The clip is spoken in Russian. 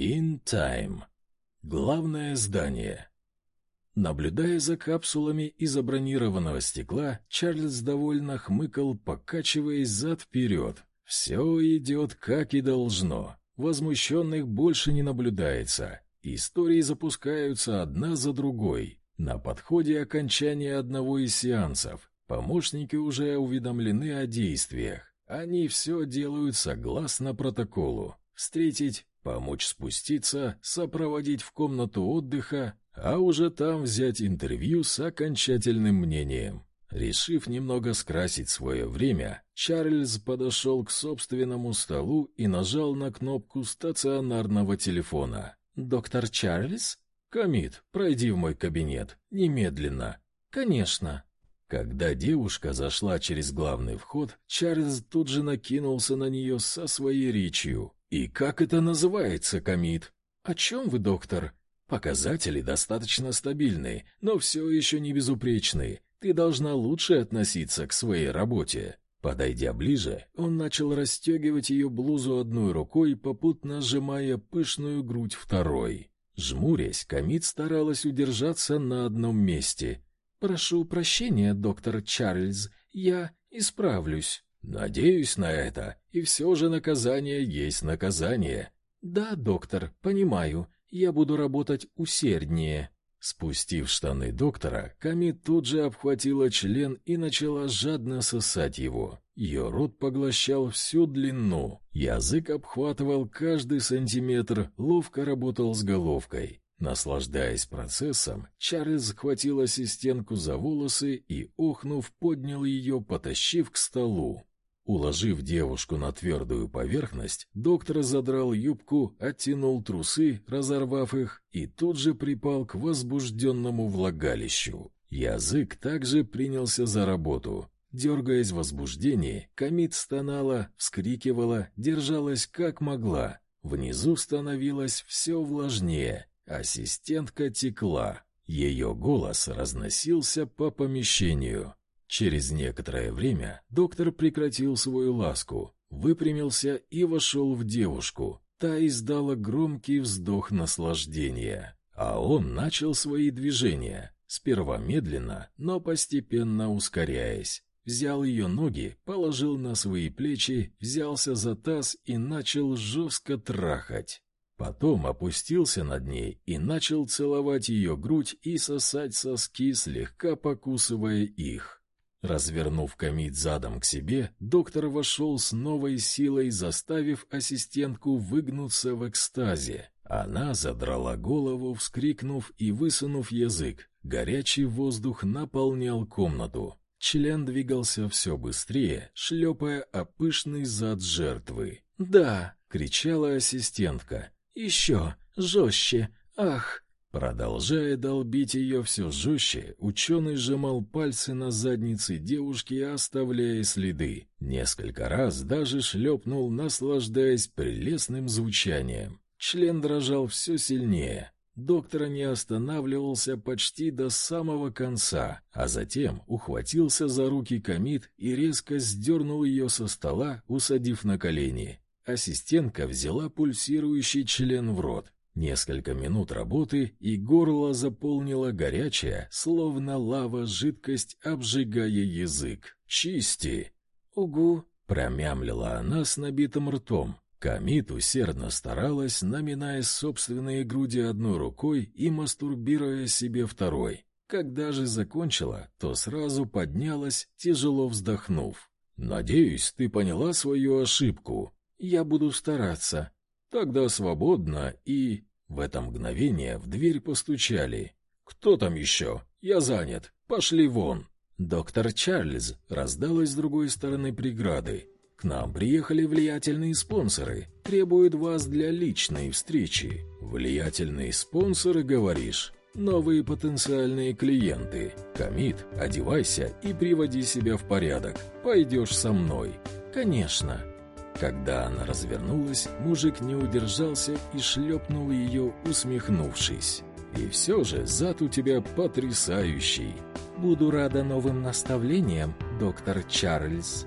In Time. Главное здание. Наблюдая за капсулами из бронированного стекла, Чарльз довольно хмыкал, покачиваясь зад-вперед. Все идет как и должно. Возмущенных больше не наблюдается. Истории запускаются одна за другой. На подходе окончания одного из сеансов. Помощники уже уведомлены о действиях. Они все делают согласно протоколу. Встретить, помочь спуститься, сопроводить в комнату отдыха, а уже там взять интервью с окончательным мнением. Решив немного скрасить свое время, Чарльз подошел к собственному столу и нажал на кнопку стационарного телефона. «Доктор Чарльз?» «Комит, пройди в мой кабинет. Немедленно». «Конечно». Когда девушка зашла через главный вход, Чарльз тут же накинулся на нее со своей речью. «И как это называется, Комит?» «О чем вы, доктор?» «Показатели достаточно стабильные, но все еще не безупречные. Ты должна лучше относиться к своей работе». Подойдя ближе, он начал расстегивать ее блузу одной рукой, попутно сжимая пышную грудь второй. Жмурясь, Камит старалась удержаться на одном месте. «Прошу прощения, доктор Чарльз, я исправлюсь». «Надеюсь на это, и все же наказание есть наказание». «Да, доктор, понимаю, я буду работать усерднее». Спустив штаны доктора, Ками тут же обхватила член и начала жадно сосать его. Ее рот поглощал всю длину, язык обхватывал каждый сантиметр, ловко работал с головкой. Наслаждаясь процессом, Чарльз схватил ассистентку за волосы и, охнув, поднял ее, потащив к столу. Уложив девушку на твердую поверхность, доктор задрал юбку, оттянул трусы, разорвав их, и тут же припал к возбужденному влагалищу. Язык также принялся за работу. Дергаясь в возбуждении, Камит стонала, вскрикивала, держалась как могла. Внизу становилось все влажнее, ассистентка текла. Ее голос разносился по помещению. Через некоторое время доктор прекратил свою ласку, выпрямился и вошел в девушку. Та издала громкий вздох наслаждения, а он начал свои движения, сперва медленно, но постепенно ускоряясь. Взял ее ноги, положил на свои плечи, взялся за таз и начал жестко трахать. Потом опустился над ней и начал целовать ее грудь и сосать соски, слегка покусывая их. Развернув комит задом к себе, доктор вошел с новой силой, заставив ассистентку выгнуться в экстазе. Она задрала голову, вскрикнув и высунув язык. Горячий воздух наполнял комнату. Член двигался все быстрее, шлепая о пышный зад жертвы. «Да!» — кричала ассистентка. «Еще! Жестче! Ах!» Продолжая долбить ее все жестче, ученый сжимал пальцы на заднице девушки, оставляя следы. Несколько раз даже шлепнул, наслаждаясь прелестным звучанием. Член дрожал все сильнее. Доктор не останавливался почти до самого конца, а затем ухватился за руки Камит и резко сдернул ее со стола, усадив на колени. Ассистентка взяла пульсирующий член в рот, Несколько минут работы, и горло заполнила горячая, словно лава, жидкость, обжигая язык. «Чисти!» «Угу!» — промямлила она с набитым ртом. Камит усердно старалась, наминая собственные груди одной рукой и мастурбируя себе второй. Когда же закончила, то сразу поднялась, тяжело вздохнув. «Надеюсь, ты поняла свою ошибку. Я буду стараться. Тогда свободно и...» В это мгновение в дверь постучали. «Кто там еще? Я занят. Пошли вон!» «Доктор Чарльз» раздалась с другой стороны преграды. «К нам приехали влиятельные спонсоры. Требуют вас для личной встречи». «Влиятельные спонсоры, говоришь?» «Новые потенциальные клиенты. Комит, одевайся и приводи себя в порядок. Пойдешь со мной». «Конечно». Когда она развернулась, мужик не удержался и шлепнул ее, усмехнувшись. «И все же зад у тебя потрясающий!» «Буду рада новым наставлениям, доктор Чарльз»,